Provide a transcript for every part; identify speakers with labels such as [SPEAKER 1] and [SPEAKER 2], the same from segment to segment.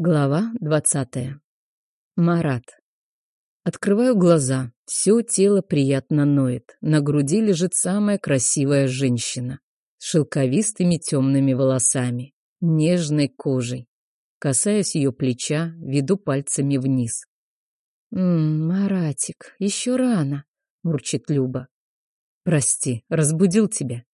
[SPEAKER 1] Глава двадцатая. Марат. Открываю глаза. Все тело приятно ноет. На груди лежит самая красивая женщина. С шелковистыми темными волосами. Нежной кожей. Касаясь ее плеча, веду пальцами вниз. «Ммм, Маратик, еще рано», — мурчит Люба. «Прости, разбудил тебя».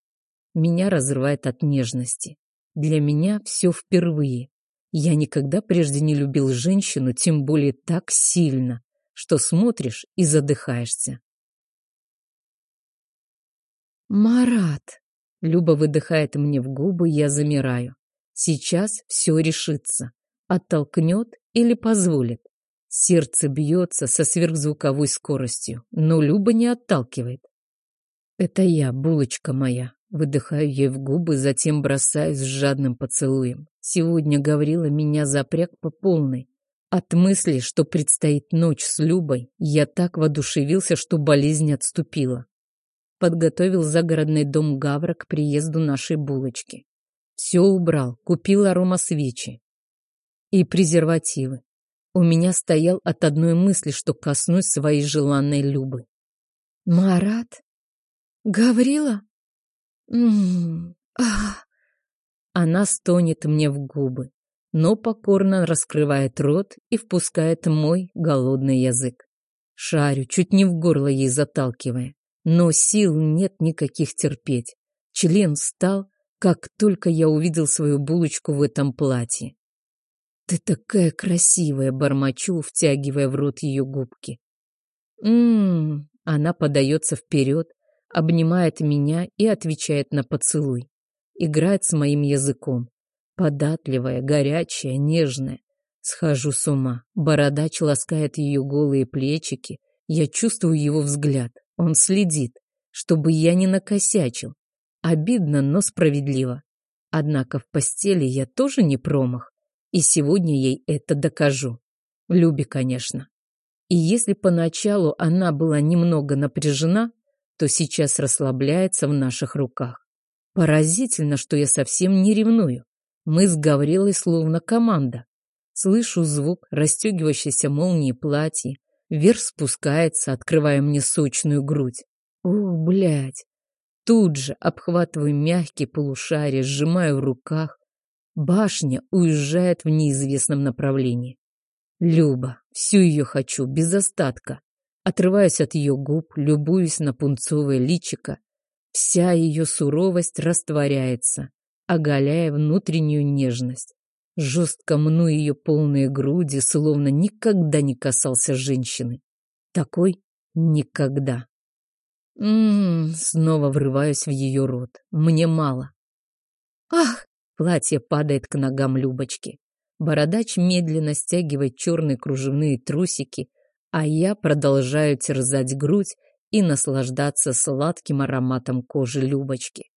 [SPEAKER 1] Меня разрывает от нежности. Для меня все впервые. Я никогда прежде не любил женщину, тем более так сильно, что смотришь и задыхаешься. «Марат!» Люба выдыхает мне в губы, я замираю. Сейчас все решится. Оттолкнет или позволит. Сердце бьется со сверхзвуковой скоростью, но Люба не отталкивает. «Это я, булочка моя», Выдыхаю ей в губы, затем бросаюсь с жадным поцелуем. Сегодня Гаврила меня запряг по полной. От мысли, что предстоит ночь с Любой, я так воодушевился, что болезнь отступила. Подготовил загородный дом Гавра к приезду нашей булочки. Все убрал, купил аромасвечи и презервативы. У меня стоял от одной мысли, что коснусь своей желанной Любы. «Марат? Гаврила?» М ах. Она стонет мне в губы, но покорно раскрывает рот и впускает мой голодный язык. Шарю, чуть не в горло ей заталкивая, но сил нет никаких терпеть. Член встал, как только я увидел свою булочку в этом платье. «Ты такая красивая!» — бормочу, втягивая в рот ее губки. «М-м-м!» Она подается вперед, обнимает меня и отвечает на поцелуй. Играет с моим языком. Податливая, горячая, нежная. Схожу с ума. Бородач ласкает ее голые плечики. Я чувствую его взгляд. Он следит, чтобы я не накосячил. Обидно, но справедливо. Однако в постели я тоже не промах. И сегодня ей это докажу. Любе, конечно. И если поначалу она была немного напряжена, то сейчас расслабляется в наших руках. Поразительно, что я совсем не ревную. Мы с Гаврилой словно команда. Слышу звук расстегивающейся молнии платья. Вверх спускается, открывая мне сочную грудь. О, блядь! Тут же обхватываю мягкий полушарие, сжимаю в руках. Башня уезжает в неизвестном направлении. Люба, всю ее хочу, без остатка. Отрываюсь от ее губ, любуюсь на пунцовое личико. Вся ее суровость растворяется, оголяя внутреннюю нежность. Жестко мну ее полные груди, словно никогда не касался женщины. Такой никогда. М-м, снова врываюсь в ее рот. Мне мало. Ах! Платье падает к ногам Любочки. Бородач медленно стягивает черные кружевные трусики, а я продолжаю терзать грудь и наслаждаться сладким ароматом кожи Любочки.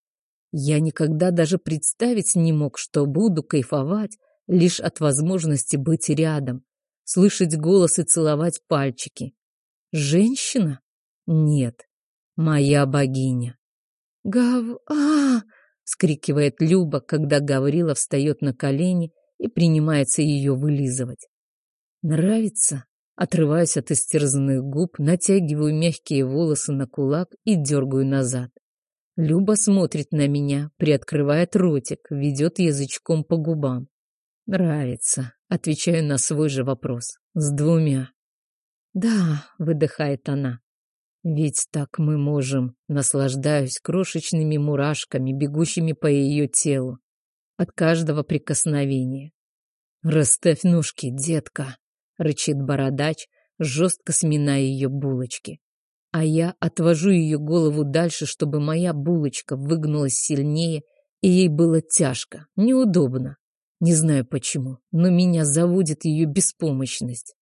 [SPEAKER 1] Я никогда даже представить не мог, что буду кайфовать лишь от возможности быть рядом, слышать голос и целовать пальчики. Женщина? Нет, моя богиня. Гав... а, скрикивает Люба, когда Гаврила встает на колени и принимается ее вылизывать. Нравится? Отрываюсь от истерзанных губ, натягиваю мягкие волосы на кулак и дергаю назад. Люба смотрит на меня, приоткрывает ротик, ведет язычком по губам. «Нравится», — отвечаю на свой же вопрос. «С двумя». «Да», — выдыхает она. «Ведь так мы можем», наслаждаюсь крошечными мурашками, бегущими по ее телу, от каждого прикосновения. «Расставь ножки, детка», — рычит бородач, жестко сминая ее булочки. А я отвожу ее голову дальше, чтобы моя булочка выгнулась сильнее, и ей было тяжко, неудобно. Не знаю почему, но меня заводит ее беспомощность.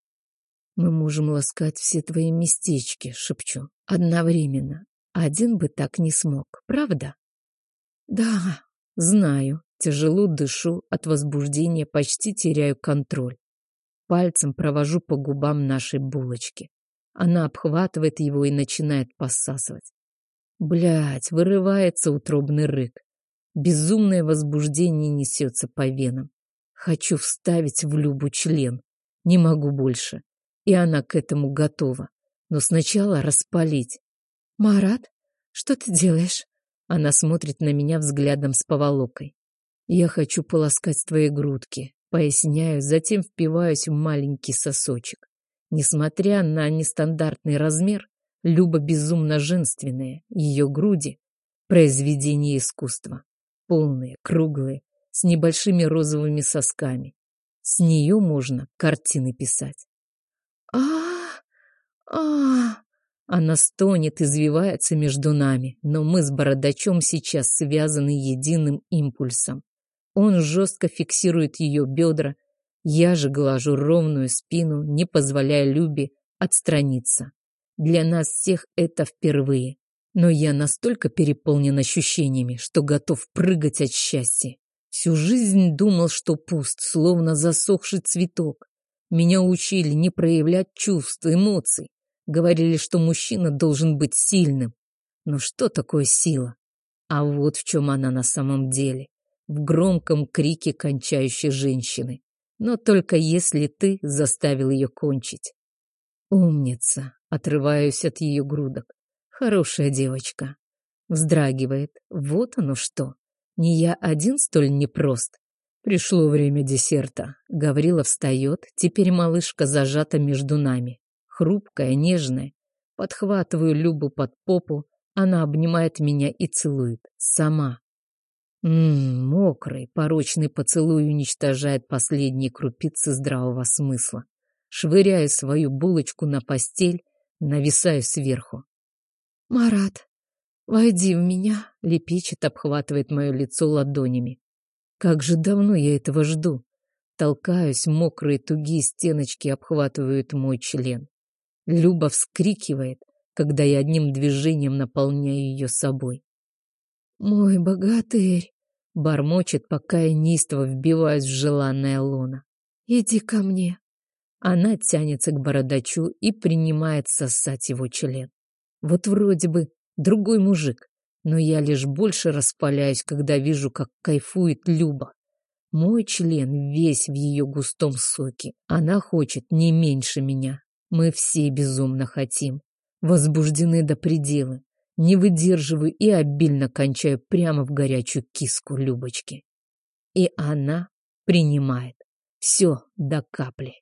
[SPEAKER 1] «Мы можем ласкать все твои местечки», — шепчу, — «одновременно. Один бы так не смог, правда?» «Да, знаю». Тяжело дышу, от возбуждения почти теряю контроль. Пальцем провожу по губам нашей булочки. Она обхватывает его и начинает посасывать. Блять, вырывается утробный рык. Безумное возбуждение несется по венам. Хочу вставить в Любу член. Не могу больше. И она к этому готова. Но сначала распалить.
[SPEAKER 2] «Марат, что ты делаешь?»
[SPEAKER 1] Она смотрит на меня взглядом с поволокой. Я хочу полоскать твои грудки. Поясняю, затем впиваюсь в маленький сосочек. Несмотря на нестандартный размер, Люба безумно женственная, ее груди — произведение искусства. Полные, круглые, с небольшими розовыми сосками. С нее можно картины писать.
[SPEAKER 2] а а, -а
[SPEAKER 1] Она стонет, извивается между нами, но мы с бородачом сейчас связаны единым импульсом. Он жестко фиксирует ее бедра, я же глажу ровную спину, не позволяя Любе отстраниться. Для нас всех это впервые. Но я настолько переполнен ощущениями, что готов прыгать от счастья. Всю жизнь думал, что пуст, словно засохший цветок. Меня учили не проявлять чувств, эмоций. Говорили, что мужчина должен быть сильным. Но что такое сила? А вот в чем она на самом деле. В громком крике кончающей женщины. Но только если ты заставил ее кончить. Умница. Отрываюсь от ее грудок. Хорошая девочка. Вздрагивает. Вот оно что. Не я один столь непрост. Пришло время десерта. Гаврила встает. Теперь малышка зажата между нами. Хрупкая, нежная. Подхватываю Любу под попу. Она обнимает меня и целует. Сама. Ммм, мокрый, порочный поцелуй уничтожает последние крупицы здравого смысла. Швыряю свою булочку на постель, нависаю сверху.
[SPEAKER 2] «Марат, войди в меня», —
[SPEAKER 1] лепечет, обхватывает мое лицо ладонями. Как же давно я этого жду. Толкаюсь, мокрые тугие стеночки обхватывают мой член. Люба вскрикивает, когда я одним движением наполняю ее собой.
[SPEAKER 2] «Мой богатырь!»
[SPEAKER 1] — бормочет, пока я неистово вбиваюсь в желанное лоно.
[SPEAKER 2] «Иди ко мне!»
[SPEAKER 1] Она тянется к бородачу и принимает сосать его член. Вот вроде бы другой мужик, но я лишь больше распаляюсь, когда вижу, как кайфует Люба. Мой член весь в ее густом соке. Она хочет не меньше меня. Мы все безумно хотим. Возбуждены до предела. Не выдерживаю и обильно кончаю прямо в горячую киску Любочки. И она принимает все до капли.